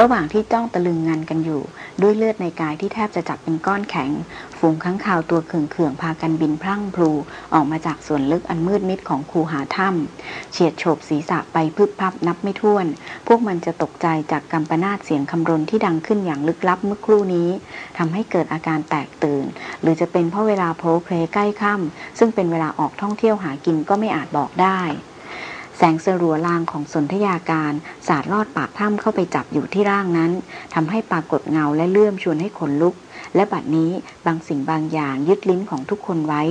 ระหว่างที่จ้องตะลึงงันกันอยู่ ด้วยเลือดในกายที่แทบจะจับเป็นก้อนแข็ง ฝูงข้างข่าวตัวเขื่องๆพากันบินพลั่งพลูออกมาจากส่วนลึกอันมืดมิดของคูหาถ้ำเฉียดโฉบศีรษะไปพึบพับนับไม่ถ้วน พวกมันจะตกใจจากกำปนาตเสียงคำรนที่ดังขึ้นอย่างลึกลับเมื่อครู่นี้ทำให้เกิดอาการแตกตื่น หรือจะเป็นเพราะเวลาโพลเพลใกล้ค่ำซึ่งเป็นเวลาออกท่องเที่ยวหากินก็ไม่อาจบอกได้ แสงสรัวลางของสนธยาการสาดลอดปากถ้ำเข้าไปจับอยู่ที่ร่างนั้นทำให้ปรากฏเงาและเลื่อมชวนให้ขนลุก และบัดนี้บางสิ่งบางอย่างยึดลิ้นของทุกคนไว้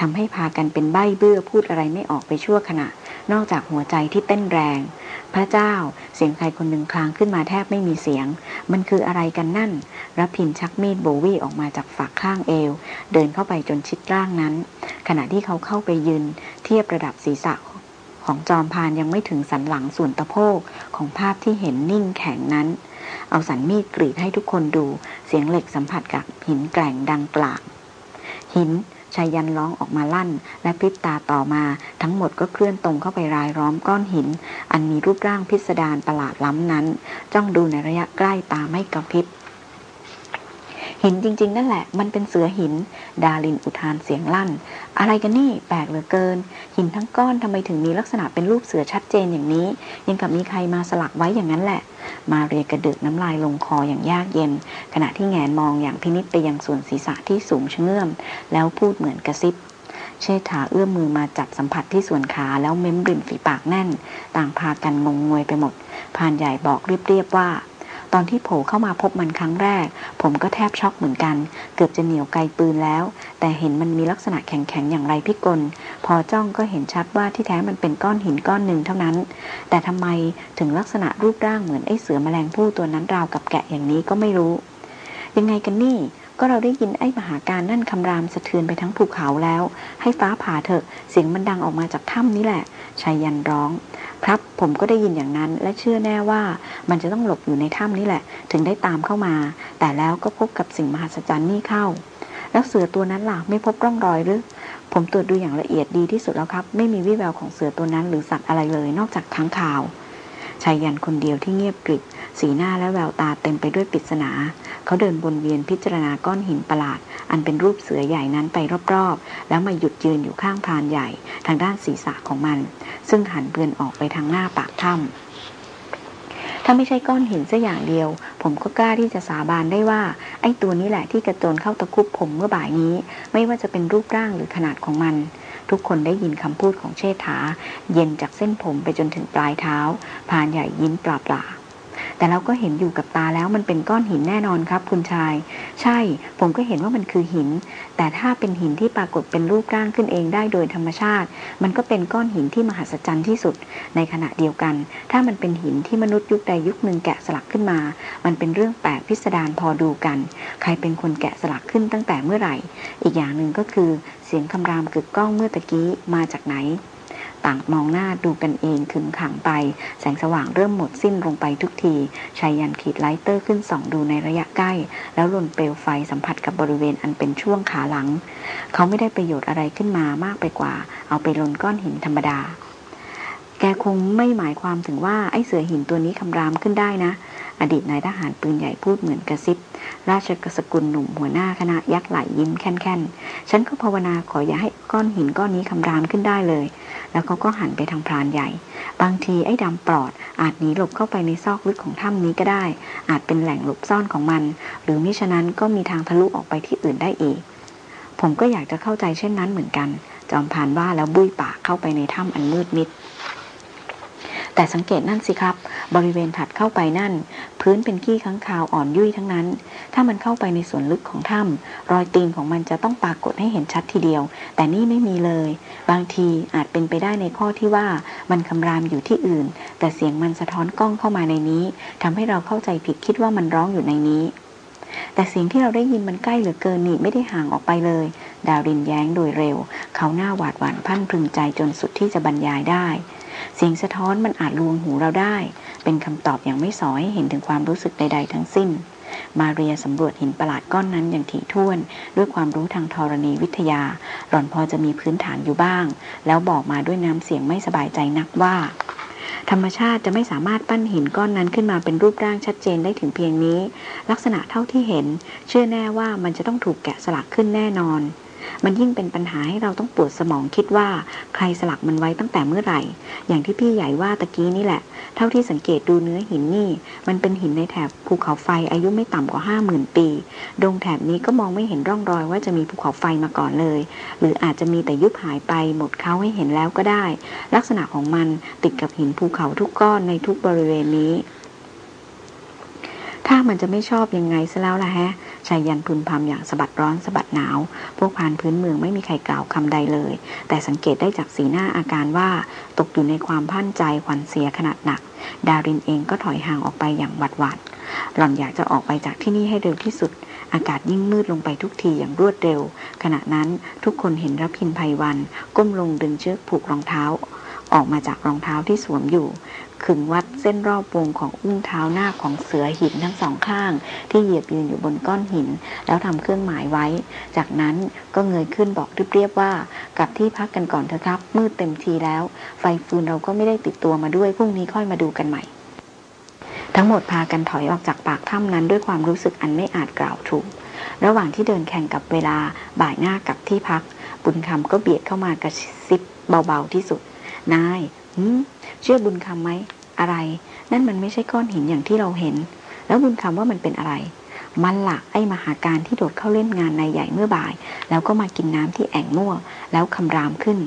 ทำให้พากันเป็นใบ้เบื้อพูดอะไรไม่ออกไปชั่วขณะ นอกจากหัวใจที่เต้นแรง พระเจ้าเสียงใครคนหนึ่งคลางขึ้นมาแทบไม่มีเสียง มันคืออะไรกันนั่นรับพินชักมีดโบวี่ออกมาจากฝักข้างเอว เดินเข้าไปจนชิดร่างนั้น ขณะที่เขาเข้าไปยืน เทียบระดับศีรษะ ของจอมพานยังไม่ถึงสันหลังส่วนตะโพกของภาพที่เห็นนิ่งแข็งนั้น เอาสันมีดกรีดให้ทุกคนดู เสียงเหล็กสัมผัสกับหินแกร่งดังกลางหินชายยันร้องออกมาลั่น และพริบตาต่อมา ทั้งหมดก็เคลื่อนตรงเข้าไปรายล้อมก้อนหิน อันมีรูปร่างพิสดารประหลาดล้ำนั้น จ้องดูในระยะใกล้ตาไม่กระพริบ หินจริง ๆ นั่นแหละ มันเป็นเสือหิน ดาลินอุทานเสียงลั่น อะไรกันนี่แปลกเหลือเกิน หินทั้งก้อนทำไมถึงมีลักษณะเป็นรูปเสือชัดเจนอย่างนี้ ยังกับมีใครมาสลักไว้อย่างนั้นแหละ มาเรียกระดึกน้ำลายลงคออย่างยากเย็น ขณะที่แงนมองอย่างพินิษไปยังส่วนศีรษะที่สูงเชื่อม แล้วพูดเหมือนกระซิบเชษฐาเอื้อมมือมาจับสัมผัสที่ส่วนขาแล้วเม้มริมฝีปากแน่น ต่างพากันงงงวยไปหมดพานใหญ่บอกเรียบๆว่า ตอนที่โผล่เข้ามาพบมันครั้งแรก ผมก็แทบช็อกเหมือนกัน เกือบจะเหนียวไกลปืนแล้ว แต่เห็นมันมีลักษณะแข็งๆ อย่างไรพิกล พอจ้องก็เห็นชัดว่าที่แท้มันเป็นก้อนหินก้อนหนึ่งเท่านั้น แต่ทำไมถึงลักษณะรูปร่างเหมือนไอ้เสือแมลงผู้ตัวนั้นราวกับแกะอย่างนี้ก็ไม่รู้ ยังไงกันนี่ ก็เราได้ยินไอ้มหาการนั่นคำรามสะเทือนไปทั้งภูเขาแล้ว ให้ฟ้าผ่าเถอะ เสียงมันดังออกมาจากถ้ำนี่แหละชายยันร้อง ครับผมก็ได้ยินอย่างนั้นและเชื่อแน่ว่ามันจะต้องหลบอยู่ในถ้ำนี่แหละ ถึงได้ตามเข้ามา แต่แล้วก็พบกับสิ่งมหัศจรรย์นี่เข้า แล้วเสือตัวนั้นล่ะไม่พบร่องรอยหรือ ผมตรวจดูอย่างละเอียดดีที่สุดแล้วครับ ไม่มีวี่แววของเสือตัวนั้นหรือสัตว์อะไรเลย นอกจากทั้งข่าวชายยันคนเดียวที่เงียบกริบ สีหน้าและแววตาเต็มไปด้วยปริศนา เขาเดินบนเวียนพิจารณาก้อนหินประหลาด อันเป็นรูปเสือใหญ่นั้นไปรอบๆ แล้วมาหยุดยืนอยู่ข้างพานใหญ่ทางด้านศีรษะของมัน ซึ่งหันเบือนออกไปทางหน้าปากถ้ำถ้าไม่ใช่ก้อนหินสัอย่างเดียว ผมก็กล้าที่จะสาบานได้ว่า ไอ้ตัวนี้แหละที่กระโจนเข้าตะคุบผมเมื่อบ่ายนี้ ไม่ว่าจะเป็นรูปร่างหรือขนาดของมัน ทุกคนได้ยินคำพูดของเชษฐา เย็นจากเส้นผมไปจนถึงปลายเท้าพานใหญ่ยิ้มปลาปลา แต่เราก็เห็นอยู่กับตาแล้วมันเป็นก้อนหินแน่นอนครับ คุณชาย ใช่ ผมก็เห็นว่ามันคือหิน แต่ถ้าเป็นหินที่ปรากฏเป็นรูปร่างขึ้นเองได้โดยธรรมชาติ มันก็เป็นก้อนหินที่มหัศจรรย์ที่สุด ในขณะเดียวกัน ถ้ามันเป็นหินที่มนุษย์ยุคใดยุคหนึ่งแกะสลักขึ้นมา มันเป็นเรื่องแปลกพิสดารพอดูกัน ใครเป็นคนแกะสลักขึ้นตั้งแต่เมื่อไหร่ อีกอย่างหนึ่งก็คือเสียงคำรามกึกก้องเมื่อตะกี้มาจากไหน ต่างมองหน้าดูกันเองขึงขังไป แสงสว่างเริ่มหมดสิ้นลงไปทุกทีไชยยันต์ขีด lighter ขึ้นส่องดูในระยะใกล้ แล้วลนเปลวไฟสัมผัสกับบริเวณอันเป็นช่วงขาหลัง เขาไม่ได้ประโยชน์อะไรขึ้นมามากไปกว่า เอาไปลนก้อนหินธรรมดา แกคงไม่หมายความถึงว่าไอ้เสือหินตัวนี้คำรามขึ้นได้นะ อดีตนายทหารปืนใหญ่พูดเหมือนกระซิบราชกสกุลหนุ่มหัวหน้าคณะยักไหล่ยิ้มแค่นๆ ฉันก็ภาวนาขออย่าให้ ก้อนหินก้อนนี้คำรามขึ้นได้เลย แล้วเขาก็หันไปทางพรานใหญ่ บางทีไอ้ดำปลอด อาจหนีหลบเข้าไปในซอกลึกของถ้ำนี้ก็ได้ อาจเป็นแหล่งหลบซ่อนของมัน หรือมิฉะนั้นก็มีทางทะลุออกไปที่อื่นได้อีก ผมก็อยากจะเข้าใจเช่นนั้นเหมือนกัน จอมพานว่าแล้วบุ้ยปากเข้าไปในถ้ำอันมืดมิด แต่สังเกตนั่นสิครับ บริเวณถัดเข้าไปนั่น พื้นเป็นขี้ค้างคาวอ่อนยุ่ยทั้งนั้น ถ้ามันเข้าไปในส่วนลึกของถ้ำรอยตีนของมันจะต้องปรากฏให้เห็นชัดทีเดียว แต่นี่ไม่มีเลย บางทีอาจเป็นไปได้ในข้อที่ว่ามันคำรามอยู่ที่อื่น แต่เสียงมันสะท้อนกล้องเข้ามาในนี้ทำให้เราเข้าใจผิดคิดว่ามันร้องอยู่ในนี้ แต่เสียงที่เราได้ยินมันใกล้เหลือเกินนี่ไม่ได้ห่างออกไปเลย ดาวรินแย้งโดยเร็ว เขาหน้าหวาดหวั่นพันพึงใจจนสุดที่จะบรรยายได้ เสียงสะท้อนมันอาจลวงหูเราได้ เป็นคำตอบอย่างไม่สอให้เห็นถึงความรู้สึกใด ๆ ทั้งสิ้น มาเรียสำรวจหินประหลาดก้อนนั้นอย่างถี่ถ้วน ด้วยความรู้ทางธรณีวิทยา หล่อนพอจะมีพื้นฐานอยู่บ้าง แล้วบอกมาด้วยน้ำเสียงไม่สบายใจนักว่าธรรมชาติจะไม่สามารถปั้นหินก้อนนั้นขึ้นมาเป็นรูปร่างชัดเจนได้ถึงเพียงนี้ ลักษณะเท่าที่เห็น เชื่อแน่ว่ามันจะต้องถูกแกะสลักขึ้นแน่นอน มันยิ่งเป็นปัญหาให้เราต้องปวดสมองคิดว่าใครสลักมันไว้ตั้งแต่เมื่อไหร่ อย่างที่พี่ใหญ่ว่าตะกี้นี่แหละ เท่าที่สังเกตดูเนื้อหินนี่ มันเป็นหินในแถบภูเขาไฟอายุไม่ต่ำกว่าห้าหมื่นปี ดงแถบนี้ก็มองไม่เห็นร่องรอยว่าจะมีภูเขาไฟมาก่อนเลย หรืออาจจะมีแต่ยุบหายไปหมดเขาให้เห็นแล้วก็ได้ ลักษณะของมันติดกับหินภูเขาทุกก้อนในทุกบริเวณนี้ ถ้ามันจะไม่ชอบยังไงซะแล้วล่ะฮะชายยันพึมพำอย่างสะบัดร้อนสะบัดหนาว พวกพานพื้นเมืองไม่มีใครกล่าวคำใดเลย แต่สังเกตได้จากสีหน้าอาการว่า ตกอยู่ในความพันใจขวัญเสียขนาดหนัก ดารินเองก็ถอยห่างออกไปอย่างหวัดหวัดหล่อนอยากจะออกไปจากที่นี่ให้เร็วที่สุด อากาศยิ่งมืดลงไปทุกทีอย่างรวดเร็ว ขณะนั้นทุกคนเห็นรพินภัยวัน ก้มลงดึงเชือกผูกรองเท้า ออกมาจากรองเท้าที่สวมอยู่ ขึงวัดเส้นรอบวงของอุ้งเท้าหน้าของเสือหินทั้งสองข้าง ที่เหยียบยืนอยู่บนก้อนหิน แล้วทำเครื่องหมายไว้ จากนั้นก็เงยขึ้นบอกเรียบๆว่า กลับที่พักกันก่อนเถอะครับ มืดเต็มทีแล้ว ไฟฟืนเราก็ไม่ได้ติดตัวมาด้วยพรุ่งนี้ค่อยมาดูกันใหม่ทั้งหมดพากันถอยออกจากปากถ้ำนั้นด้วยความรู้สึกอันไม่อาจกล่าวถูก ระหว่างที่เดินแข่งกับเวลาบ่ายหน้ากับที่พัก บุญคำก็เบียดเข้ามากระซิบเบาๆที่สุด นายเชื่อบุญคำไหมอะไร นั่นมันไม่ใช่ก้อนหินอย่างที่เราเห็น แล้วบุญคำว่ามันเป็นอะไร มันหลักไอ้มหาการที่โดดเข้าเล่นงานนายใหญ่เมื่อบ่าย แล้วก็มากินน้ำที่แอ่งมั่ว แล้วคำรามขึ้น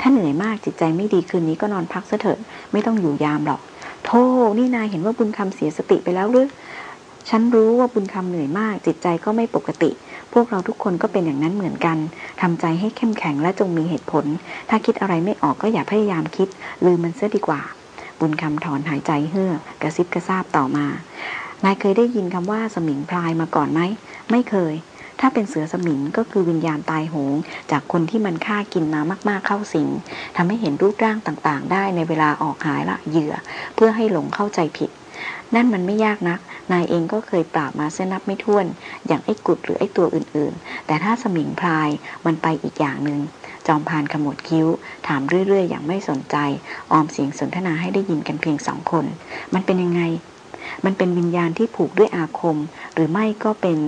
ถ้าเหนื่อยมากจิตใจไม่ดีคืนนี้ก็นอนพักซะเถอะไม่ต้องอยู่ยามหรอกโธ่นี่นายเห็นว่าบุญคำเสียสติไปแล้วหรือฉันรู้ว่าบุญคำเหนื่อยมาก จิตใจก็ไม่ปกติ พวกเราทุกคนก็เป็นอย่างนั้นเหมือนกัน ทำใจให้เข้มแข็งและจงมีเหตุผล ถ้าคิดอะไรไม่ออกก็อย่าพยายามคิด ลืมมันเสียดีกว่า บุญคำถอนหายใจเฮือกกระซิบกระซาบต่อมา นายเคยได้ยินคำว่าสมิงพลายมาก่อนไหม ไม่เคย ถ้าเป็นเสือสมิงก็คือวิญญาณตายโหง จากคนที่มันฆ่ากินมามาก ๆเข้าสิงทำให้เห็นรูปร่างต่างๆ ได้ในเวลาออกหายละเหยื่อ เพื่อให้หลงเข้าใจผิด นั่นมันไม่ยากนัก นายเองก็เคยปราบมาเส้นนับไม่ถ้วน อย่างไอ้กุดหรือไอ้ตัวอื่นๆ แต่ถ้าสมิงพลายมันไปอีกอย่างหนึง่งจอมพานขมวดคิ้ว ถามเรื่อยๆ อย่างไม่สนใจ ออมเสียงสนทนาให้ได้ยินกันเพียงสองคน มันเป็นยังไง มันเป็นวิญญาณที่ผูกด้วยอาคม หรือไม่ก็เป็น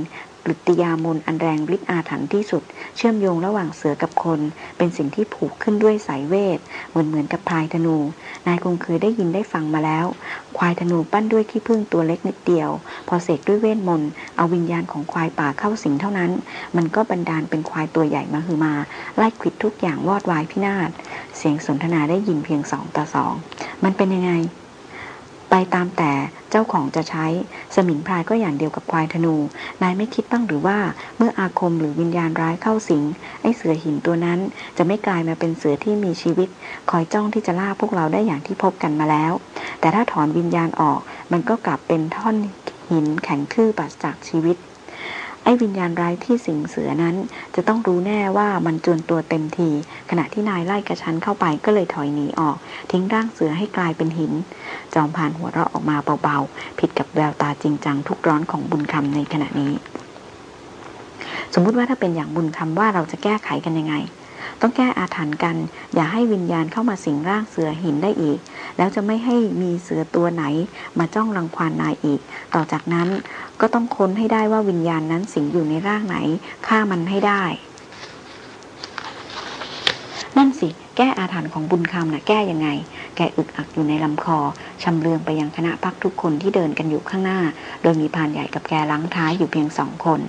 ปริติยามนอันแรงฤทธิ์อาถรรพ์ที่สุด เชื่อมโยงระหว่างเสือกับคน เป็นสิ่งที่ผูกขึ้นด้วยสายเวท เหมือนเหมือนกับพายธนู นายคงเคยได้ยินได้ฟังมาแล้ว ควายธนูปั้นด้วยขี้ผึ้งตัวเล็กนิดเดียว พอเสกด้วยเวทมนต์เอาวิญญาณของควายป่าเข้าสิงเท่านั้น มันก็บันดาลเป็นควายตัวใหญ่มาคือมา ไล่ขิดทุกอย่างวอดวายพินาศเสียงสนทนาได้ยินเพียงสองต่อสองมันเป็นยังไง ไปตามแต่เจ้าของจะใช้ สมิงพรายก็อย่างเดียวกับควายธนู นายไม่คิดบ้างหรือว่าเมื่ออาคมหรือวิญญาณร้ายเข้าสิง ไอ้เสือหินตัวนั้น จะไม่กลายมาเป็นเสือที่มีชีวิต คอยจ้องที่จะล่าพวกเราได้อย่างที่พบกันมาแล้ว แต่ถ้าถอนวิญญาณออก มันก็กลับเป็นท่อนหินแข็งทื่อปัสจากชีวิต ไอ้วิญญาณร้ายที่สิงเสือนั้น จะต้องรู้แน่ว่ามันจวนตัวเต็มที ขณะที่นายไล่กระชั้นเข้าไปก็เลยถอยหนีออก ทิ้งร่างเสือให้กลายเป็นหิน จอมพานหัวเราะออกมาเบาๆ ผิดกับแววตาจริงจังทุกร้อนของบุญคำในขณะนี้ สมมุติว่าถ้าเป็นอย่างบุญคำว่าเราจะแก้ไขกันยังไง ต้องแก้อาถรรพ์กัน อย่าให้วิญญาณเข้ามาสิงร่างเสือหินได้อีก แล้วจะไม่ให้มีเสือตัวไหน มาจ้องรังควานนายอีก ต่อจากนั้นก็ต้องค้นให้ได้ว่าวิญญาณนั้นสิงอยู่ในร่างไหนฆ่ามันให้ได้ นั่นสิ แก้อาถรรพ์ของบุญคำนะ่ะแก้ยังไง แกอึกอักอยู่ในลำคอชำเลืองไปยังคณะพักทุกคนที่เดินกันอยู่ข้างหน้า โดยมีพานใหญ่กับแกล้างท้ายอยู่เพียงสองคน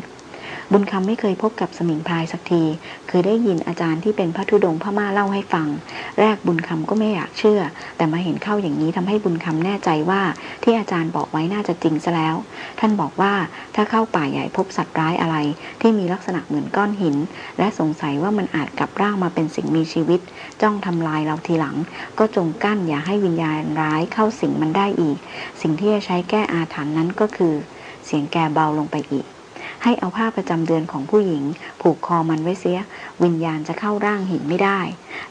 บุญคำไม่เคยพบกับสมิงพรายสักที เคยได้ยินอาจารย์ที่เป็นพระธุดงพม่าเล่าให้ฟัง แรกบุญคำก็ไม่อยากเชื่อ แต่มาเห็นเข้าอย่างนี้ทำให้บุญคำแน่ใจว่า ที่อาจารย์บอกไว้น่าจะจริงซะแล้ว ท่านบอกว่าถ้าเข้าป่าใหญ่พบสัตว์ร้ายอะไร ที่มีลักษณะเหมือนก้อนหิน และสงสัยว่ามันอาจกลับร่างมาเป็นสิ่งมีชีวิต จ้องทำลายเราทีหลัง ก็จงกั้นอย่าให้วิญญาณร้ายเข้าสิงมันได้อีก สิ่งที่จะใช้แก้อาถรรพ์นั้นก็คือ เสียงแกเบาลงไปอีก ให้เอาผ้าประจำเดือนของผู้หญิง ผูกคอมันไว้เสีย วิญญาณจะเข้าร่างหินไม่ได้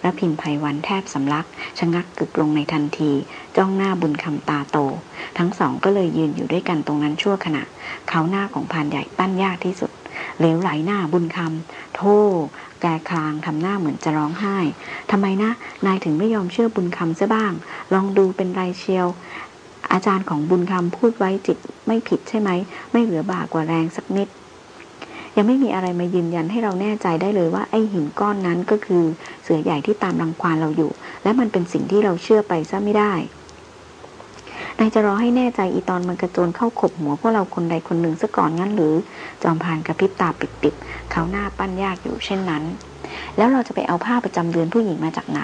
และพินภัยวันแทบสำลัก ชะงักกึกลงในทันที จ้องหน้าบุญคำตาโต ทั้งสองก็เลยยืนอยู่ด้วยกันตรงนั้นชั่วขณะ เขาหน้าของพานใหญ่ปั้นยากที่สุดเหลวไหลหน้าบุญคำโธ่แกคลางทำหน้าเหมือนจะร้องไห้ทำไมนะ นายถึงไม่ยอมเชื่อบุญคำซะบ้าง ลองดูเป็นไรเชียว อาจารย์ของบุญคำพูดไว้จิตไม่ผิดใช่ไหม ไม่เหลือบากกว่าแรงสักนิด ยังไม่มีอะไรมายืนยันให้เราแน่ใจได้เลยว่าไอ้หินก้อนนั้นก็คือเสือใหญ่ที่ตามรังควานเราอยู่ และมันเป็นสิ่งที่เราเชื่อไปซะไม่ได้นายจะรอให้แน่ใจอีตอนมันกระโจนเข้าขบหัวพวกเราคนใดคนหนึ่งซะก่อนงั้นหรือ จอมพานกระพริบตาปิดๆเขาหน้าปั้นยากอยู่เช่นนั้น แล้วเราจะไปเอาผ้าประจำเดือนผู้หญิงมาจากไหน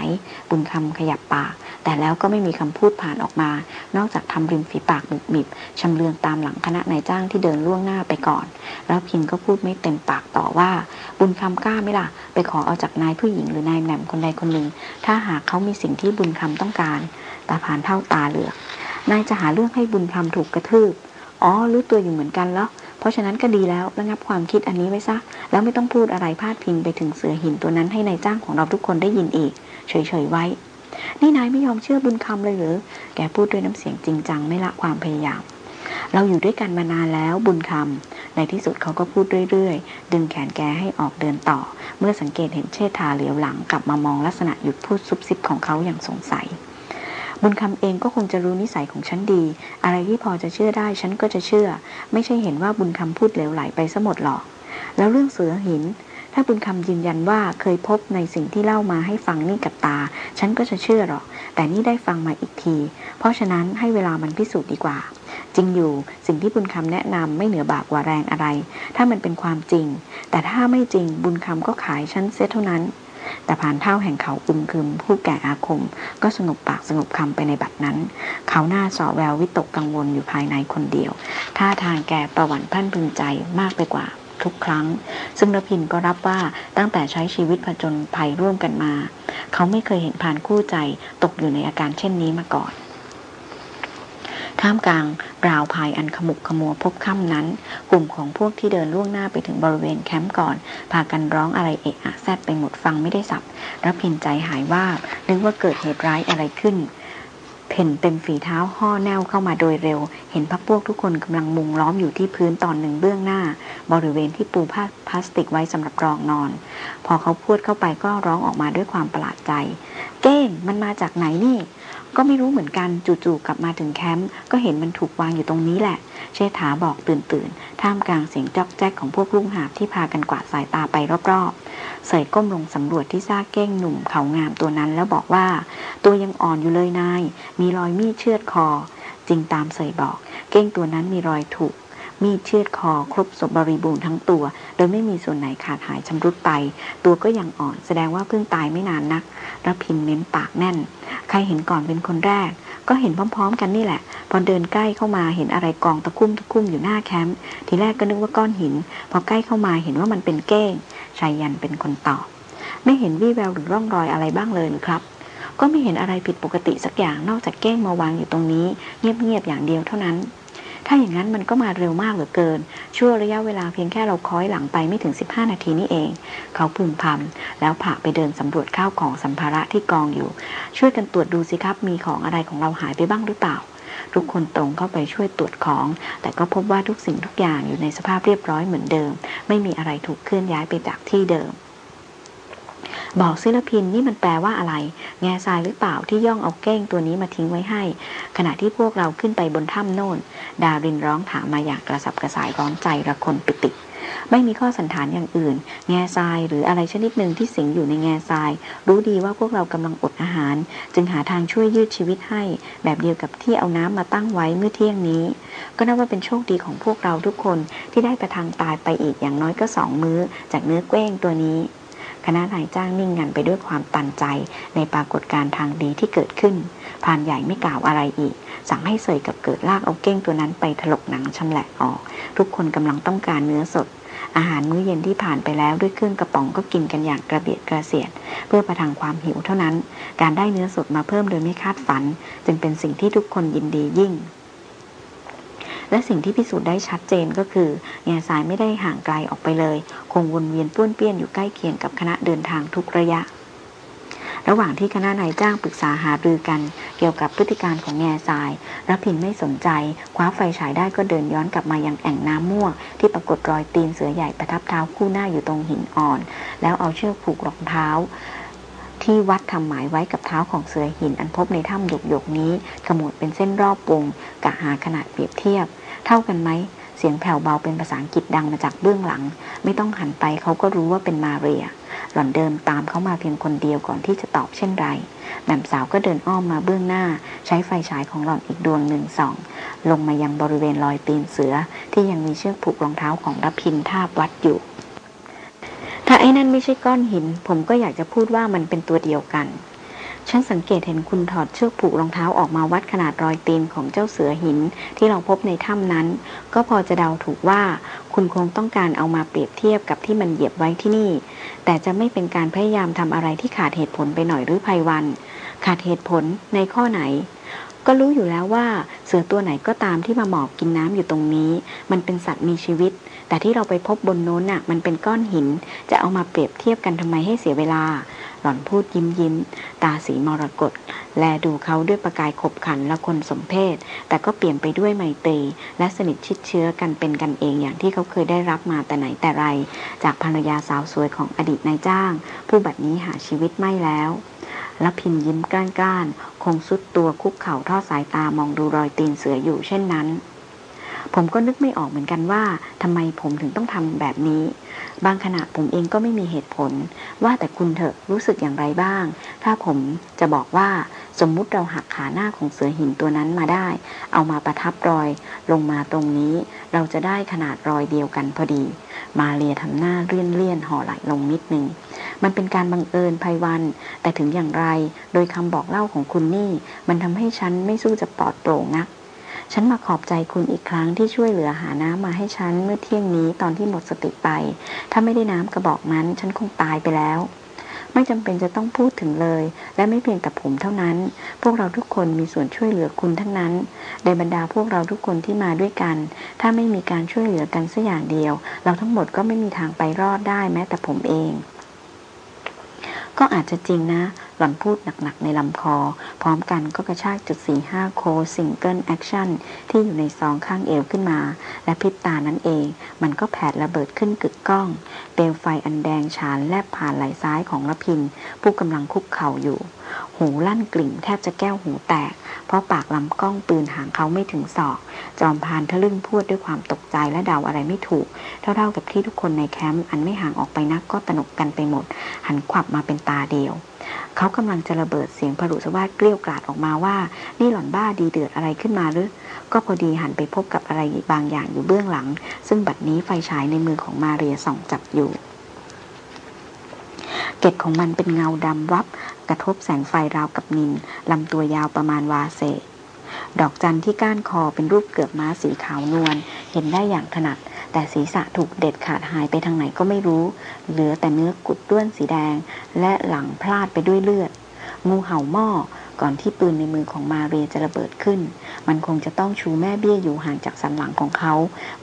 บุญคำขยับปาก แต่แล้วก็ไม่มีคำพูดผ่านออกมา นอกจากทำริมฝีปากบิบๆชำเลืองตามหลังคณะนายจ้างที่เดินล่วงหน้าไปก่อน แล้วพินก็พูดไม่เต็มปากต่อว่า บุญคำกล้าไหมล่ะ ไปขอเอาจากนายผู้หญิงหรือนายแหม่มคนใดคนหนึ่ง ถ้าหากเขามีสิ่งที่บุญคำต้องการตาผ่านเท่าตาเหลือกนายจะหาเรื่องให้บุญคำถูกกระทืบ อ๋อรู้ตัวอยู่เหมือนกันแล้วเพราะฉะนั้นก็ดีแล้วระงับความคิดอันนี้ไว้ซะแล้วไม่ต้องพูดอะไรพาดพิงไปถึงเสือหินตัวนั้นให้ในายจ้างของเราทุกคนได้ยินอีก เฉยๆไว้ นี่นายไม่ยอมเชื่อบุญคำเลยหรือแกพูดด้วยน้ำเสียงจริงจังไม่ละความพยายาม เราอยู่ด้วยกันมานานแล้วบุญคำในที่สุดเขาก็พูดเรื่อยๆ ดึงแขนแกให้ออกเดินต่อ เมื่อสังเกตเห็นเชษฐาเหลียวหลังกลับมามองลักษณะหยุดพูดซุบซิบของเขาอย่างสงสัย บุญคำเองก็คงจะรู้นิสัยของฉันดี อะไรที่พอจะเชื่อได้ฉันก็จะเชื่อ ไม่ใช่เห็นว่าบุญคำพูดเหลวไหลไปซะหมดหรอก แล้วเรื่องเสือหิน ถ้าบุญคำยืนยันว่าเคยพบในสิ่งที่เล่ามาให้ฟังนี่กับตา ฉันก็จะเชื่อหรอก แต่นี่ได้ฟังมาอีกที เพราะฉะนั้นให้เวลามันพิสูจน์ดีกว่า จริงอยู่สิ่งที่บุญคำแนะนำไม่เหนือบากกว่าแรงอะไร ถ้ามันเป็นความจริง แต่ถ้าไม่จริงบุญคำก็ขายฉันเสียเท่านั้น แต่ผ่านเท่าแห่งเขาอึมครึมผู้แก่อาคม ก็สงบปากสงบคำไปในบัดนั้น เขาหน้าสอแวววิตกกังวลอยู่ภายในคนเดียวท่าทางแกประวัติพันพึงใจมากไปกว่าทุกครั้ง ซึ่งระพินก็รับว่าตั้งแต่ใช้ชีวิตผจญภัยร่วมกันมา เขาไม่เคยเห็นผ่านคู่ใจตกอยู่ในอาการเช่นนี้มาก่อน ท่ามกลางราวภายอันขมุกขมัวพบค่ำนั้น กลุ่มของพวกที่เดินล่วงหน้าไปถึงบริเวณแคมป์ก่อน พากันร้องอะไรเอะอะแซดไปหมดฟังไม่ได้สับรับพินใจหายว่านึกว่าเกิดเหตุร้ายอะไรขึ้นเพ่นเต็มฝีเท้าห่อแนวเข้ามาโดยเร็ว เห็นพักพวกทุกคนกำลังมุงล้อมอยู่ที่พื้นตอนหนึ่งเบื้องหน้า บริเวณที่ปูผ้าพลาสติกไว้สำหรับรองนอน พอเขาพูดเข้าไปก็ร้องออกมาด้วยความประหลาดใจ เก้งมันมาจากไหนนี่ ก็ไม่รู้เหมือนกันจู่ๆกลับมาถึงแคมป์ก็เห็นมันถูกวางอยู่ตรงนี้แหละ เชษฐาบอกตื่นๆ ท่ามกลางเสียงจอกแจ๊กของพวกลุงหาบที่พากันกวาดสายตาไปรอบๆ เสยก้มลงสำรวจที่ซากเก้งหนุ่มเขางามตัวนั้นแล้วบอกว่า ตัวยังอ่อนอยู่เลยนาย มีรอยมีดเชือดคอ จริงตามเสยบอก เก้งตัวนั้นมีรอยถูก มีดเชือดคอครบสมบริบูรณ์ทั้งตัว โดยไม่มีส่วนไหนขาดหายชำรุดไป ตัวก็ยังอ่อนแสดงว่าเพิ่งตายไม่นานนักระพินเน้นปากแน่น ใครเห็นก่อนเป็นคนแรก ก็เห็นพร้อมๆ กันนี่แหละ พอเดินใกล้เข้ามาเห็นอะไรกองตะคุ่มตะคุ่มอยู่หน้าแคมป์ทีแรกก็นึกว่าก้อนหิน พอใกล้เข้ามาเห็นว่ามันเป็นเก้งชายยันเป็นคนตอบไม่เห็นวี่แววหรือร่องรอยอะไรบ้างเลยหรือครับก็ไม่เห็นอะไรผิดปกติสักอย่างนอกจากเก้งมาวางอยู่ตรงนี้ เงียบๆอย่างเดียวเท่านั้น ถ้าอย่างนั้นมันก็มาเร็วมากเหลือเกินชั่วระยะเวลาเพียงแค่เราคอยหลังไปไม่ถึง 15 นาทีนี่เอง เขาพึมพำแล้วผ่าไปเดินสำรวจข้าวของสัมภาระที่กองอยู่ ช่วยกันตรวจดูสิครับ มีของอะไรของเราหายไปบ้างหรือเปล่า ทุกคนตรงเข้าไปช่วยตรวจของ แต่ก็พบว่าทุกสิ่งทุกอย่างอยู่ในสภาพเรียบร้อยเหมือนเดิม ไม่มีอะไรถูกเคลื่อนย้ายไปจากที่เดิม บอกศิลพินนี่มันแปลว่าอะไร แง่ทรายหรือเปล่าที่ย่องเอาเก้งตัวนี้มาทิ้งไว้ให้ ขณะที่พวกเราขึ้นไปบนถ้ำโน่น ดารินร้องถามมาอย่างกระสับกระส่ายร้อนใจระคนปิติไม่มีข้อสันฐานอย่างอื่น แง่ทรายหรืออะไรชนิดหนึ่งที่สิงอยู่ในแง่ทราย รู้ดีว่าพวกเรากำลังอดอาหาร จึงหาทางช่วยยืดชีวิตให้ แบบเดียวกับที่เอาน้ำมาตั้งไว้เมื่อเที่ยงนี้ ก็นับว่าเป็นโชคดีของพวกเราทุกคนที่ได้ประทังตายไปอีกอย่างน้อยก็สองมื้อ จากเนื้อเก้งตัวนี้ คณะนายจ้างนิ่งงันไปด้วยความตันใจ ในปรากฏการณ์ทางดีที่เกิดขึ้นพานใหญ่ไม่กล่าวอะไรอีก สั่งให้เสยกับเกิดลากเอาเก้งตัวนั้นไปถลกหนังชำแหละออก ทุกคนกำลังต้องการเนื้อสด อาหารมื้อเย็นที่ผ่านไปแล้วด้วยเครื่องกระป๋องก็กินกันอย่างกระเบียดกระเสียด เพื่อประทังความหิวเท่านั้น การได้เนื้อสดมาเพิ่มโดยไม่คาดฝัน จึงเป็นสิ่งที่ทุกคนยินดียิ่ง และสิ่งที่พิสูจน์ได้ชัดเจนก็คือแง่สายไม่ได้ห่างไกลออกไปเลย คงวนเวียนป้วนเปี้ยนอยู่ใกล้เคียงกับคณะเดินทางทุกระยะ ระหว่างที่คณะนายจ้างปรึกษาหารือกัน เกี่ยวกับพฤติการของแง่ทรายรพินไม่สนใจ คว้าไฟฉายได้ก็เดินย้อนกลับมายังแอ่งน้ำม่วงที่ปรากฏรอยตีนเสือใหญ่ประทับเท้าคู่หน้าอยู่ตรงหินอ่อน แล้วเอาเชือกผูกรองเท้าที่วัดทำหมายไว้กับเท้าของเสือหินอันพบในถ้ำหยกหยกนี้ขมวดเป็นเส้นรอบวงกะหาขนาดเปรียบเทียบ เท่ากันไหม เสียงแผ่วเบาเป็นภาษาอังกฤษดังมาจากเบื้องหลัง ไม่ต้องหันไปเขาก็รู้ว่าเป็นมาเรีย หล่อนเดินตามเขามาเพียงคนเดียวก่อนที่จะตอบเช่นไรแม่มสาวก็เดินอ้อมมาเบื้องหน้า ใช้ไฟฉายของหล่อนอีกดวงหนึ่งส่อง ลงมายังบริเวณรอยตีนเสือ ที่ยังมีเชือกผูกรองเท้าของรับพินทาบวัดอยู่ ถ้าไอ้นั่นไม่ใช่ก้อนหิน ผมก็อยากจะพูดว่ามันเป็นตัวเดียวกัน ฉันสังเกตเห็นคุณถอดเชือกผูกรองเท้าออกมาวัดขนาดรอยตีนของเจ้าเสือหินที่เราพบในถ้ำนั้น ก็พอจะเดาถูกว่าคุณคงต้องการเอามาเปรียบเทียบกับที่มันเหยียบไว้ที่นี่ แต่จะไม่เป็นการพยายามทำอะไรที่ขาดเหตุผลไปหน่อยหรือภัยวัน ขาดเหตุผลในข้อไหน ก็รู้อยู่แล้วว่าเสือตัวไหนก็ตามที่มาหมอบกินน้ำอยู่ตรงนี้ มันเป็นสัตว์มีชีวิตแต่ที่เราไปพบบนโน้นน่ะมันเป็นก้อนหิน จะเอามาเปรียบเทียบกันทำไมให้เสียเวลา หล่อนพูดยิ้มยิ้ม ตาสีมรกตแลดูเขาด้วยประกายขบขันและคนสมเพศ แต่ก็เปลี่ยนไปด้วยไมตรีและสนิทชิดเชื้อกันเป็นกันเองอย่างที่เขาเคยได้รับมาแต่ไหนแต่ไร จากภรรยาสาวสวยของอดีตนายจ้าง ผู้บัดนี้หาชีวิตไม่แล้วและพินยิ้มกล้านๆ คงสุดตัวคุกเข่าทอดสายตามองดูรอยตีนเสืออยู่เช่นนั้น ผมก็นึกไม่ออกเหมือนกันว่าทำไมผมถึงต้องทำแบบนี้ บางขณะผมเองก็ไม่มีเหตุผล ว่าแต่คุณเถอะรู้สึกอย่างไรบ้าง ถ้าผมจะบอกว่าสมมุติเราหักขาหน้าของเสือหินตัวนั้นมาได้ เอามาประทับรอย ลงมาตรงนี้ เราจะได้ขนาดรอยเดียวกันพอดี มาเรียทำหน้าเลี่ยนเลี่ยนห่อไหลลงนิดนึง มันเป็นการบังเอิญภัยวัน แต่ถึงอย่างไร โดยคำบอกเล่าของคุณนี่ มันทำให้ฉันไม่สู้จะปลอดโปร่งนัก ฉันมาขอบใจคุณอีกครั้งที่ช่วยเหลือหาน้ำมาให้ฉันเมื่อเที่ยงนี้ตอนที่หมดสติไป ถ้าไม่ได้น้ำกระบอกนั้น ฉันคงตายไปแล้ว ไม่จำเป็นจะต้องพูดถึงเลย และไม่เพียงแต่ผมเท่านั้น พวกเราทุกคนมีส่วนช่วยเหลือคุณทั้งนั้น ในบรรดาพวกเราทุกคนที่มาด้วยกัน ถ้าไม่มีการช่วยเหลือกันสักอย่างเดียว เราทั้งหมดก็ไม่มีทางไปรอดได้แม้แต่ผมเองก็อาจจะจริงนะ หล่อนพูดหนักๆในลำคอ พร้อมกันก็กระชากจุดสี่ห้า Colt single action ที่อยู่ในซองข้างเอวขึ้นมา และพริบตานั้นเอง มันก็แผดระเบิดขึ้นกึกก้อง เปลวไฟอันแดงฉานแลบผ่านไหล่ซ้ายของละพิน ผู้กำลังคุกเข่าอยู่ หูลั่นกลิ่งแทบจะแก้วหูแตก เพราะปากลำกล้องปืนห่างเขาไม่ถึงศอก จอมพานทะลึ่งพูดด้วยความตกใจและเดาอะไรไม่ถูก เท่าๆกับที่ทุกคนในแคมป์อันไม่ห่างออกไปนักก็ตนกกันไปหมด หันขวับมาเป็นตาเดียว เขากำลังจะระเบิดเสียงพรุสวาดเกลี้ยวกราดออกมาว่า นี่หล่อนบ้าดีเดือดอะไรขึ้นมาหรือ ก็พอดีหันไปพบกับอะไรบางอย่างอยู่เบื้องหลัง ซึ่งบัดนี้ไฟฉายในมือของมาเรียส่องจับอยู่เกล็ดของมันเป็นเงาดำวับ กระทบแสงไฟราวกับนินลำตัวยาวประมาณวาเศษ ดอกจันที่ก้านคอเป็นรูปเกือบม้าสีขาวนวลเห็นได้อย่างถนัด แต่ศีรษะถูกเด็ดขาดหายไปทางไหนก็ไม่รู้ เหลือแต่เนื้อกุดด้วนสีแดง และหลังพลาดไปด้วยเลือดงูเห่าหม้อ ก่อนที่ปืนในมือของมาเรียจะระเบิดขึ้น มันคงจะต้องชูแม่เบี้ยอยู่ห่างจากสันหลังของเขา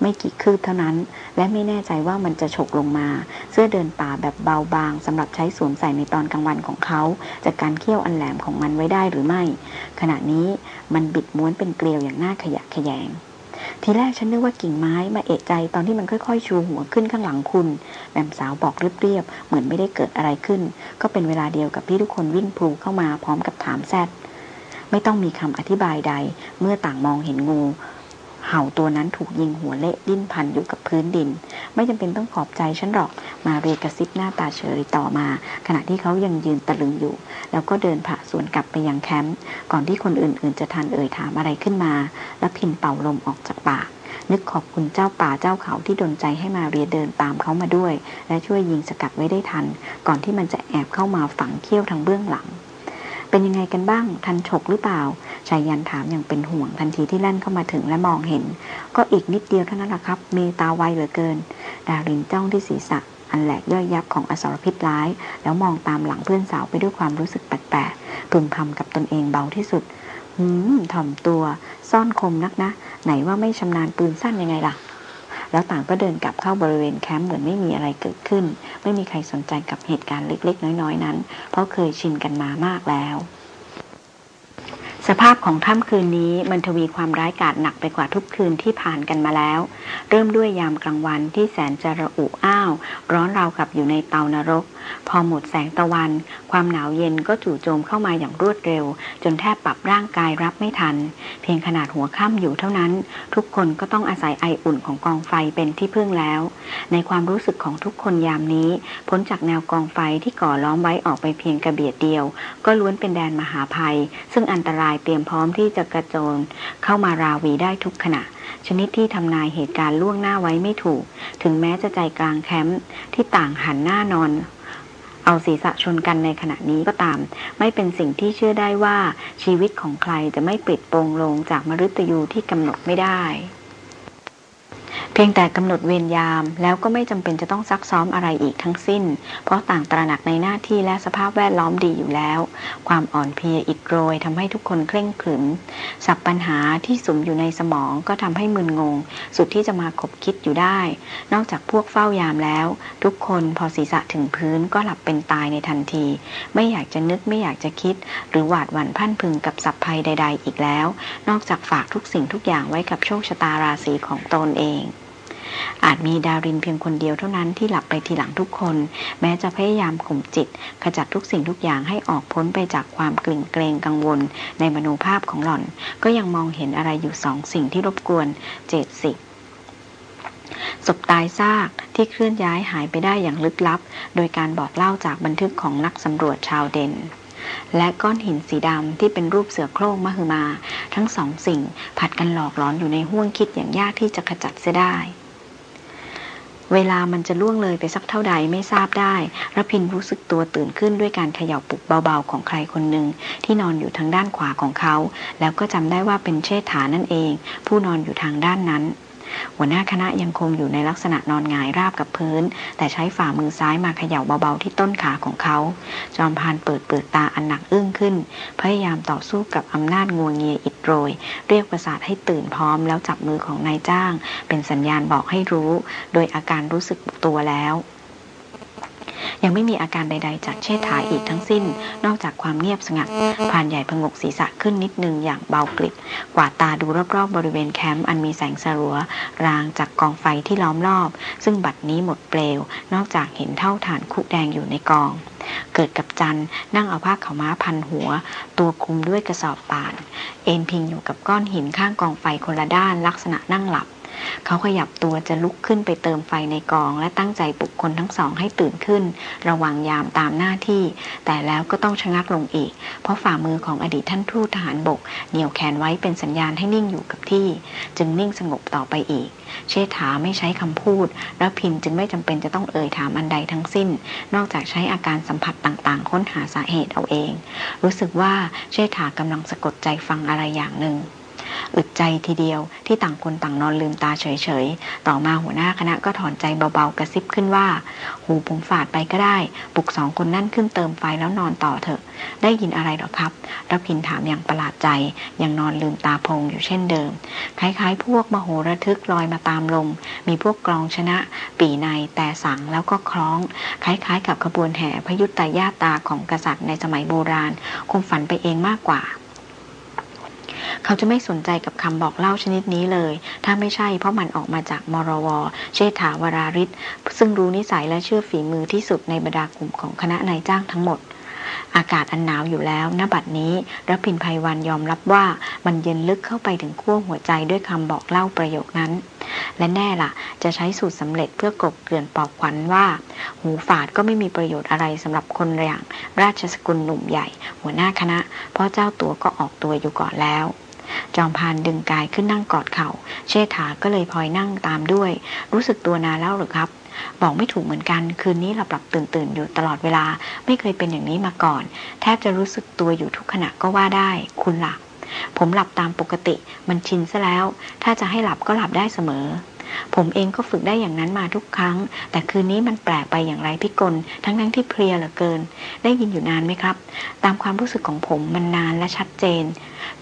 ไม่กี่คืบเท่านั้น และไม่แน่ใจว่ามันจะฉกลงมา เสื้อเดินป่าแบบเบาบางสำหรับใช้สวมใส่ในตอนกลางวันของเขาจากการเคี่ยวอันแหลมของมันไว้ได้หรือไม่ ขณะนี้มันบิดม้วนเป็นเกลียวอย่างน่าขยะแขยง ทีแรกฉันนึกว่ากิ่งไม้มาเอะใจตอนที่มันค่อยๆ ชูหัวขึ้นข้างหลังคุณแม่มสาวบอกเรียบๆเหมือนไม่ได้เกิดอะไรขึ้น ก็เป็นเวลาเดียวกับที่ทุกคนวิ่งพลูเข้ามาพร้อมกับถามแซดไม่ต้องมีคำอธิบายใด เมื่อต่างมองเห็นงู เห่าตัวนั้นถูกยิงหัวเละดิ้นพันอยู่กับพื้นดิน ไม่จำเป็นต้องขอบใจฉันหรอก มาเรียกระซิบหน้าตาเฉยต่อมา ขณะที่เขายังยืนตะลึงอยู่ แล้วก็เดินผ่าสวนกลับไปยังแคมป์ก่อนที่คนอื่นๆ จะทันเอ่ยถามอะไรขึ้นมา และพินเป่าลมออกจากปากนึกขอบคุณเจ้าป่าเจ้าเขาที่ดนใจให้มาเรียเดินตามเขามาด้วย และช่วยยิงสกัดไว้ได้ทัน ก่อนที่มันจะแอบเข้ามาฝังเขี้ยวทางเบื้องหลัง เป็นยังไงกันบ้าง ทันฉกหรือเปล่า ชายยันถามอย่างเป็นห่วงทันทีที่แล่นเข้ามาถึงและมองเห็น ก็อีกนิดเดียวเท่านั้นแหละครับ มีตาไวเหลือเกิน ดารินจ้องที่ศีรษะ อันแหลกย่อยยับของอสรพิษร้าย แล้วมองตามหลังเพื่อนสาวไปด้วยความรู้สึกแปลกๆพึมพำกับตนเองเบาที่สุดหืมถ่อมตัว ซ่อนคมนักนะ ไหนว่าไม่ชำนาญปืนสั้นยังไงล่ะ แล้วต่างก็เดินกลับเข้าบริเวณแคมป์เหมือนไม่มีอะไรเกิดขึ้น ไม่มีใครสนใจกับเหตุการณ์เล็กๆ น้อยๆ นั้น เพราะเคยชินกันมามากแล้ว สภาพของค่ำคืนนี้มันทวีความร้ายกาจหนักไปกว่าทุกคืนที่ผ่านกันมาแล้ว เริ่มด้วยยามกลางวันที่แสนจะระอุอ้าว ร้อนราวกับอยู่ในเตานรก พอหมดแสงตะวัน ความหนาวเย็นก็จู่โจมเข้ามาอย่างรวดเร็ว จนแทบปรับร่างกายรับไม่ทัน เพียงขนาดหัวค่ำอยู่เท่านั้น ทุกคนก็ต้องอาศัยไออุ่นของกองไฟเป็นที่พึ่งแล้ว ในความรู้สึกของทุกคนยามนี้ พ้นจากแนวกองไฟที่ก่อล้อมไว้ออกไปเพียงกระเบียดเดียว ก็ล้วนเป็นแดนมหาภัย ซึ่งอันตรายเตรียมพร้อมที่จะกระโจนเข้ามาราวีได้ทุกขณะชนิดที่ทำนายเหตุการณ์ล่วงหน้าไว้ไม่ถูก ถึงแม้จะใจกลางแคมป์ที่ต่างหันหน้านอน เอาศีรษะชนกันในขณะนี้ก็ตาม ไม่เป็นสิ่งที่เชื่อได้ว่าชีวิตของใครจะไม่ปิดโปงลงจากมฤตยูที่กำหนดไม่ได้ พียงแต่กำหนดเวรยามแล้วก็ไม่จำเป็นจะต้องซักซ้อมอะไรอีกทั้งสิ้น เพราะต่างตระหนักในหน้าที่และสภาพแวดล้อมดีอยู่แล้ว ความอ่อนเพลียอิดโรยทำให้ทุกคนเคร่งขรึม สับปัญหาที่สุมอยู่ในสมองก็ทำให้มึนงง สุดที่จะมาคบคิดอยู่ได้ นอกจากพวกเฝ้ายามแล้ว ทุกคนพอศีรษะถึงพื้นก็หลับเป็นตายในทันที ไม่อยากจะนึกไม่อยากจะคิด หรือหวาดหวั่นพันพึงกับสัพภัยใด ๆ อีกแล้ว นอกจากฝากทุกสิ่งทุกอย่างไว้กับโชคชะตาราศีของตนเอง อาจมีดาวรินเพียงคนเดียวเท่านั้นที่หลับไปทีหลังทุกคน แม้จะพยายามข่มจิต ขจัดทุกสิ่งทุกอย่างให้ออกพ้นไปจากความกลิ่งเกรงกังวล ในมโนภาพของหล่อน ก็ยังมองเห็นอะไรอยู่สองสิ่งที่รบกวนเจตสิกศพตายซากที่เคลื่อนย้ายหายไปได้อย่างลึกลับ โดยการบอกเล่าจากบันทึกของนักสำรวจชาวเดน และก้อนหินสีดำที่เป็นรูปเสือโคร่งมหึมา ทั้งสองสิ่งผัดกันหลอกหลอนอยู่ในห้วงคิดอย่างยากที่จะขจัดเสียได้ เวลามันจะล่วงเลยไปสักเท่าใดไม่ทราบได้รพินรู้สึกตัวตื่นขึ้นด้วยการเขย่าปลุกเบาๆของใครคนหนึ่งที่นอนอยู่ทางด้านขวาของเขา แล้วก็จำได้ว่าเป็นเชษฐานั่นเอง ผู้นอนอยู่ทางด้านนั้น หัวหน้าคณะยังคงอยู่ในลักษณะนอนงายราบกับพื้น แต่ใช้ฝ่ามือซ้ายมาเขย่าเบาๆที่ต้นขาของเขา จอมพานเปิดเปิดตาอันหนักอึ้งขึ้น พยายามต่อสู้กับอำนาจงวงเงียอิดโรย เรียกประสาทให้ตื่นพร้อมแล้วจับมือของนายจ้าง เป็นสัญญาณบอกให้รู้ โดยอาการรู้สึกตัวแล้ว ยังไม่มีอาการใด ๆ จากเชษฐาอีกทั้งสิ้น นอกจากความเงียบสงัดผ่านใหญ่พงกศีรษะขึ้นนิดนึงอย่างเบากริบกวาดตาดูรอบๆบริเวณแคมป์อันมีแสงสลัว รางจากกองไฟที่ล้อมรอบ ซึ่งบัดนี้หมดเปลว นอกจากเห็นเท่าฐานคุกแดงอยู่ในกอง เกิดกับจันนั่งเอาผ้าขาม้าพันหัว ตัวคลุมด้วยกระสอบป่าน เอ็นพิงอยู่กับก้อนหินข้างกองไฟคนละด้านลักษณะนั่งหลับ เขาขยับตัวจะลุกขึ้นไปเติมไฟในกอง และตั้งใจปลุกคนทั้งสองให้ตื่นขึ้น ระวังยามตามหน้าที่ แต่แล้วก็ต้องชะงักลงอีก เพราะฝ่ามือของอดีตท่านทูตทหารบก เหนี่ยวแขนไว้เป็นสัญญาณให้นิ่งอยู่กับที่ จึงนิ่งสงบต่อไปอีก เชษฐาไม่ใช้คำพูดและพินจึงไม่จำเป็นจะต้องเอ่ยถามอันใดทั้งสิ้น นอกจากใช้อาการสัมผัสต่างๆ ค้นหาสาเหตุเอาเอง รู้สึกว่าเชษฐากำลังสะกดใจฟังอะไรอย่างหนึ่ง อึดใจทีเดียว ที่ต่างคนต่างนอนลืมตาเฉยๆ ต่อมาหัวหน้าคณะก็ถอนใจเบาๆกระซิบขึ้นว่า หูผมฝาดไปก็ได้ปลุกสองคนนั่นขึ้นเติมไฟแล้วนอนต่อเถอะ ได้ยินอะไรหรอครับรับพินถามอย่างประหลาดใจ ยังนอนลืมตาพงอยู่เช่นเดิม คล้ายๆ พวกมโหระทึกลอยมาตามลม มีพวกกลองชนะ ปีในแต่สังแล้วก็คล้อง คล้ายๆ กับขบวนแห่พยุตตายาตาของกษัตริย์ในสมัยโบราณ คงฝันไปเองมากกว่า เขาจะไม่สนใจกับคำบอกเล่าชนิดนี้เลย ถ้าไม่ใช่เพราะมันออกมาจากมรว เชษฐาวราริศซึ่งรู้นิสัยและเชื่อฝีมือที่สุดในบรรดากลุ่มของคณะนายจ้างทั้งหมด อากาศอันหนาวอยู่แล้วณบัดนี้รพินภัยวันยอมรับว่ามันเย็นลึกเข้าไปถึงขั้วหัวใจด้วยคำบอกเล่าประโยคนั้น และแน่ละ่ะ จะใช้สูตรสำเร็จเพื่อกบเกลื่อนปอกขวัญว่า หูฝาดก็ไม่มีประโยชน์อะไรสำหรับคนอย่างราชสกุลหนุ่มใหญ่ หัวหน้าคณะ เพราะเจ้าตัวก็ออกตัวอยู่ก่อนแล้วจอมพานดึงกายขึ้นนั่งกอดเขา่า เชษฐาก็เลยพลอยนั่งตามด้วย รู้สึกตัวนานแล้วหรือครับ บอกไม่ถูกเหมือนกัน คืนนี้เราปรับตื่นตื่นอยู่ตลอดเวลา ไม่เคยเป็นอย่างนี้มาก่อน แทบจะรู้สึกตัวอยู่ทุกขณะก็ว่าได้ คุณหลับ ผมหลับตามปกติ มันชินซะแล้ว ถ้าจะให้หลับก็หลับได้เสมอ ผมเองก็ฝึกได้อย่างนั้นมาทุกครั้ง แต่คืนนี้มันแปลกไปอย่างไรพี่กล ทั้งนั้นที่เพลียเหลือเกิน ได้ยินอยู่นานไหมครับ ตามความรู้สึกของผมมันนานและชัดเจน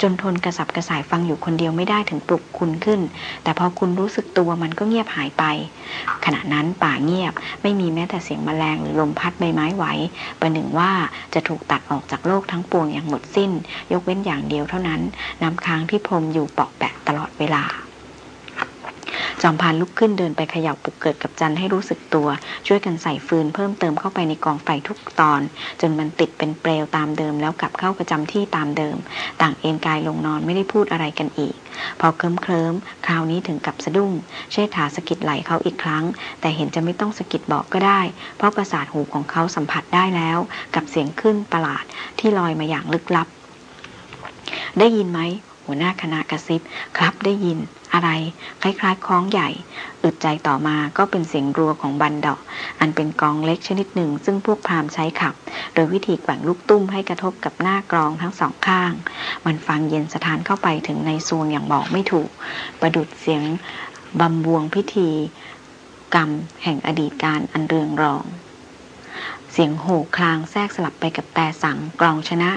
จนทนกระสับกระส่ายฟังอยู่คนเดียวไม่ได้ถึงปลุกคุณขึ้น แต่พอคุณรู้สึกตัวมันก็เงียบหายไป ขณะนั้นป่าเงียบ ไม่มีแม้แต่เสียงแมลงหรือลมพัดใบไม้ไหวประหนึ่งว่าจะถูกตัดออกจากโลกทั้งปวงอย่างหมดสิ้น ยกเว้นอย่างเดียวเท่านั้นน้ำค้างที่พรมอยู่เปาะแปะตลอดเวลา จอมพานลุกขึ้นเดินไปเขย่าปลุกเกิดกับจันให้รู้สึกตัว ช่วยกันใส่ฟืนเพิ่มเติมเข้าไปในกองไฟทุกตอน จนมันติดเป็นเปลวตามเดิมแล้วกลับเข้าประจำที่ตามเดิม ต่างเอนกายลงนอนไม่ได้พูดอะไรกันอีก พอเคลิ้มเคลิ้มคราวนี้ถึงกับสะดุ้ง เชษฐาสะกิดไหลเขาอีกครั้ง แต่เห็นจะไม่ต้องสะกิดบอกก็ได้ เพราะประสาทหูของเขาสัมผัสได้แล้ว กับเสียงขึ้นประหลาดที่ลอยมาอย่างลึกลับ ได้ยินไหม หัวหน้าคณะกระซิบ ครับได้ยินอะไร คล้ายๆคล้องใหญ่ อึดใจต่อมาก็เป็นเสียงรัวของบันดอก อันเป็นกองเล็กชนิดหนึ่ง ซึ่งพวกพราหมณ์ใช้ขับ โดยวิธีแกว่งลูกตุ้มให้กระทบกับหน้ากรองทั้งสองข้าง มันฟังเย็นสถานเข้าไปถึงในซวงอย่างบอกไม่ถูก ประดุดเสียงบำบวงพิธี กรรมแห่งอดีตการอันเรืองรองเสียงโห่คลางแทรกสลับไปกับแต่สังกรองชนะ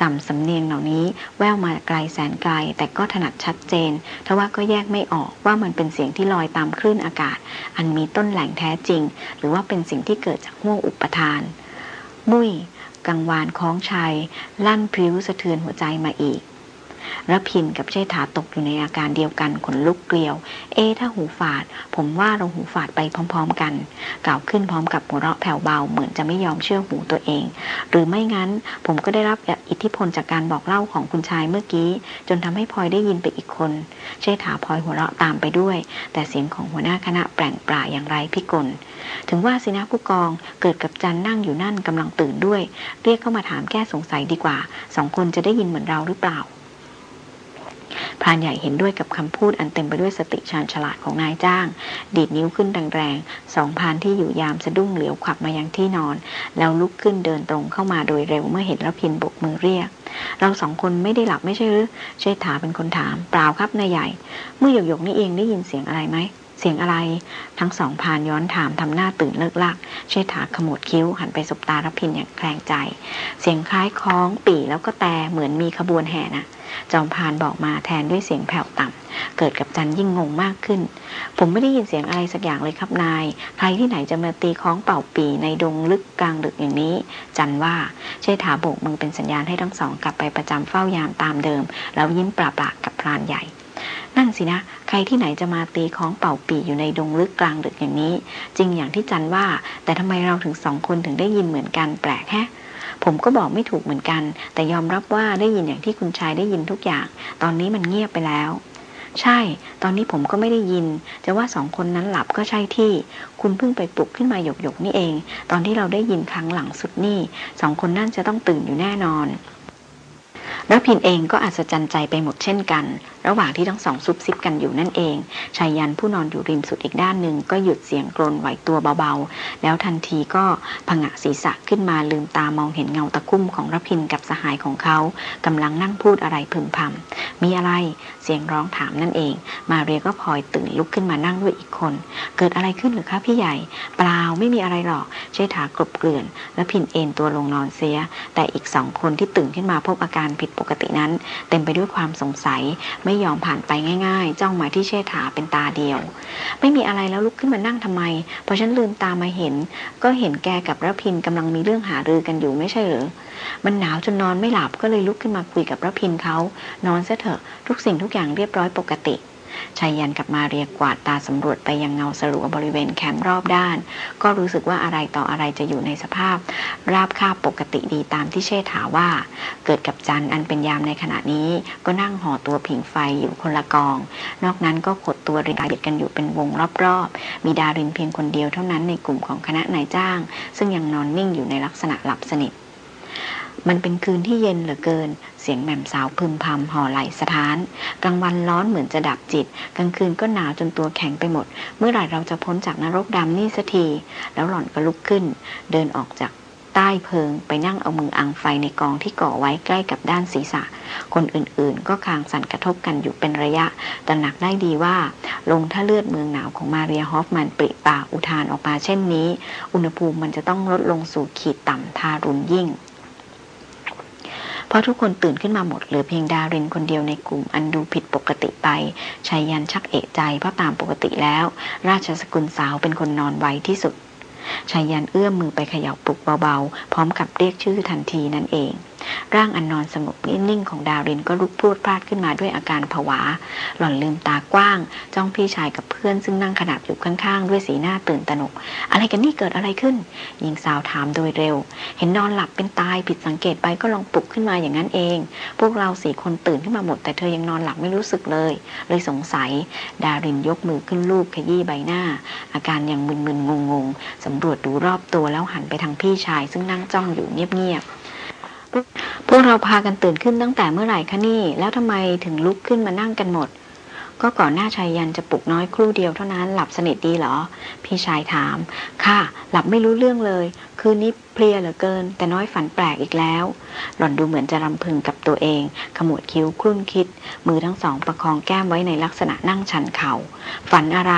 จำสำเนียงเหล่านี้ แววมาไกลแสนไกล แต่ก็ถนัดชัดเจนทว่าก็แยกไม่ออกว่ามันเป็นเสียงที่ลอยตามคลื่นอากาศ อันมีต้นแหล่งแท้จริง หรือว่าเป็นสิ่งที่เกิดจากห่วงอุปทาน มุ้ยกังวานคล้องชัย ลั่นพริ้วสะเทือนหัวใจมาอีก ระพินกับเชษฐาตกอยู่ในอาการเดียวกันขนลุกเกลียว เอถ้าหูฝาด ผมว่าเราหูฝาดไปพร้อม ๆ กัน กล่าวขึ้นพร้อมกับหัวเราะแผ่วเบาเหมือนจะไม่ยอมเชื่อหูตัวเอง หรือไม่งั้นผมก็ได้รับอิทธิพลจากการบอกเล่าของคุณชายเมื่อกี้ จนทำให้พลอยได้ยินไปอีกคน เชษฐาพลอยหัวเราะตามไปด้วย แต่เสียงของหัวหน้าคณะแปลงปลาอย่างไรพิกลถึงว่าสินะผู้กองเกิดกับจันนั่งอยู่นั่นกำลังตื่นด้วย เรียกเข้ามาถามแก้สงสัยดีกว่าสองคนจะได้ยินเหมือนเราหรือเปล่า พรานใหญ่เห็นด้วยกับคำพูดอันเต็มไปด้วยสติชาญฉลาดของนายจ้าง ดีดนิ้วขึ้นแรงๆสองพรานที่อยู่ยามสะดุ้งเหลียวขวับมายังที่นอน แล้วลุกขึ้นเดินตรงเข้ามาโดยเร็วเมื่อเห็นแล้วพินบกมือเรียก เราสองคนไม่ได้หลับไม่ใช่หรือเชษฐาเป็นคนถามเปล่าครับนายใหญ่ เมื่อหยกหยกนี่เองได้ยินเสียงอะไรไหม เสียงอะไร ทั้งสองพานย้อนถามทำหน้าตื่นเลิกลัก เชษฐาขมวดคิ้วหันไปสบตารพินอย่างแคลงใจ เสียงคล้ายคล้องปีแล้วก็แต่เหมือนมีขบวนแห่น่ะจอมพานบอกมาแทนด้วยเสียงแผ่วต่ำ เกิดกับจันยิ่งงงมากขึ้น ผมไม่ได้ยินเสียงอะไรสักอย่างเลยครับนาย ใครที่ไหนจะมาตีคล้องเป่าปีในดงลึกกลางดึกอย่างนี้ จันว่าเชษฐาโบกมือเป็นสัญญาณให้ทั้งสองกลับไปประจำเฝ้ายามตามเดิม แล้วยิ้มปราบๆกับพรานใหญ่ นั่นสินะ ใครที่ไหนจะมาตีของเป่าปีอยู่ในดงลึกกลางดึกอย่างนี้ จริงอย่างที่จันว่า แต่ทำไมเราถึงสองคนถึงได้ยินเหมือนกันแปลกแฮะผมก็บอกไม่ถูกเหมือนกัน แต่ยอมรับว่าได้ยินอย่างที่คุณชายได้ยินทุกอย่าง ตอนนี้มันเงียบไปแล้ว ใช่ ตอนนี้ผมก็ไม่ได้ยิน จะว่าสองคนนั้นหลับก็ใช่ที่ คุณเพิ่งไปปลุกขึ้นมาหยกหยกๆนี่เอง ตอนที่เราได้ยินครั้งหลังสุดนี่ สองคนนั่นจะต้องตื่นอยู่แน่นอน รพินเองก็อัศจรรย์ใจไปหมดเช่นกัน ระหว่างที่ทั้งสองซุบซิบกันอยู่นั่นเอง ชายยันผู้นอนอยู่ริมสุดอีกด้านหนึ่งก็หยุดเสียงกรนไหวตัวเบาๆ แล้วทันทีก็ผงะศีรษะขึ้นมาลืมตามองเห็นเงาตะคุ่มของรพินกับสหายของเขากำลังนั่งพูดอะไรพึมพำมีอะไรเสียงร้องถามนั่นเอง มาเรียก็พลอยตื่นลุกขึ้นมานั่งด้วยอีกคน เกิดอะไรขึ้นหรือคะพี่ใหญ่ เปล่าไม่มีอะไรหรอกเชษฐากรบเกลื่อน และพินเอนตัวลงนอนเสีย แต่อีกสองคนที่ตื่นขึ้นมาพบอาการผิดปกตินั้น เต็มไปด้วยความสงสัย ไม่ยอมผ่านไปง่าย ๆ จ้องมาที่เชษฐาเป็นตาเดียว ไม่มีอะไรแล้วลุกขึ้นมานั่งทำไม พอฉันลืมตามาเห็น ก็เห็นแกกับระพินกำลังมีเรื่องหารือกันอยู่ไม่ใช่เหรอมันหนาวจนนอนไม่หลับก็เลยลุกขึ้นมาคุยกับระพินเขานอนซะเถอะทุกสิ่งทุกอย่างเรียบร้อยปกติ ชายันกับมาเรียกวาดตาสำรวจไปยังเงาสลัวบริเวณแคมป์รอบด้าน ก็รู้สึกว่าอะไรต่ออะไรจะอยู่ในสภาพ ราบคาบปกติดีตามที่เชษฐาว่า เกิดกับจันอันเป็นยามในขณะนี้ ก็นั่งห่อตัวผิงไฟอยู่คนละกอง นอกนั้นก็ขดตัวเรียงเบียดกันอยู่เป็นวงรอบๆ มีดารินเพียงคนเดียวเท่านั้นในกลุ่มของคณะนายจ้าง ซึ่งยังนอนนิ่งอยู่ในลักษณะหลับสนิทมันเป็นคืนที่เย็นเหลือเกิน เสียงแหม่มสาวพึมพำห่อไหลสะท้าน กลางวันร้อนเหมือนจะดับจิต กลางคืนก็หนาวจนตัวแข็งไปหมด เมื่อไหร่เราจะพ้นจากนรกดำนี่สักที แล้วหล่อนก็ลุกขึ้น เดินออกจากใต้เพิงไปนั่งเอามืออังไฟในกองที่ก่อไว้ใกล้กับด้านศีรษะ คนอื่นๆ ก็คางสั่นกระทบกันอยู่เป็นระยะตระหนักได้ดีว่า ลงถ้าเลือดเมืองหนาวของมาเรียฮอฟมันปริปากอุทานออกมาเช่นนี้ อุณหภูมิมันจะต้องลดลงสู่ขีดต่ำทารุณยิ่ง เพราะทุกคนตื่นขึ้นมาหมดเหลือเพียงดารินคนเดียวในกลุ่มอันดูผิดปกติไปชายยันชักเอะใจเพราะตามปกติแล้ว ราชสกุลสาวเป็นคนนอนไวที่สุดชายยันเอื้อมมือไปเขย่าปลุกเบาๆ พร้อมกับเรียกชื่อทันทีนั่นเอง ร่างอันนอนสงบนิ่งของดาวรินก็ลุกพรวดพลาดขึ้นมาด้วยอาการผวา หล่อนลืมตากว้าง จ้องพี่ชายกับเพื่อนซึ่งนั่งขนาบอยู่ข้างๆ ด้วยสีหน้าตื่นตระหนก อะไรกันนี่เกิดอะไรขึ้น หญิงสาวถามโดยเร็ว เห็นนอนหลับเป็นตายผิดสังเกตไปก็ลองปลุกขึ้นมาอย่างนั้นเอง พวกเราสี่คนตื่นขึ้นมาหมด แต่เธอยังนอนหลับไม่รู้สึกเลย เลยสงสัย ดารินยกมือขึ้นลูบขยี้ใบหน้า อาการยังมึนๆงงๆสำรวจดูรอบตัวแล้วหันไปทางพี่ชายซึ่งนั่งจ้องอยู่เงียบๆ พวกเราพากันตื่นขึ้นตั้งแต่เมื่อไหร่คะนี่ แล้วทำไมถึงลุกขึ้นมานั่งกันหมด ก็ก่อนหน้าชายยันจะปลุกน้อยครู่เดียวเท่านั้นหลับสนิทดีเหรอ พี่ชายถาม ค่ะ หลับไม่รู้เรื่องเลย คืนนี้เพลียเหลือเกิน แต่น้อยฝันแปลกอีกแล้ว หล่อนดูเหมือนจะรำพึงกับตัวเอง ขมวดคิ้วครุ่นคิด มือทั้งสองประคองแก้มไว้ในลักษณะนั่งชันเขา่าฝันอะไร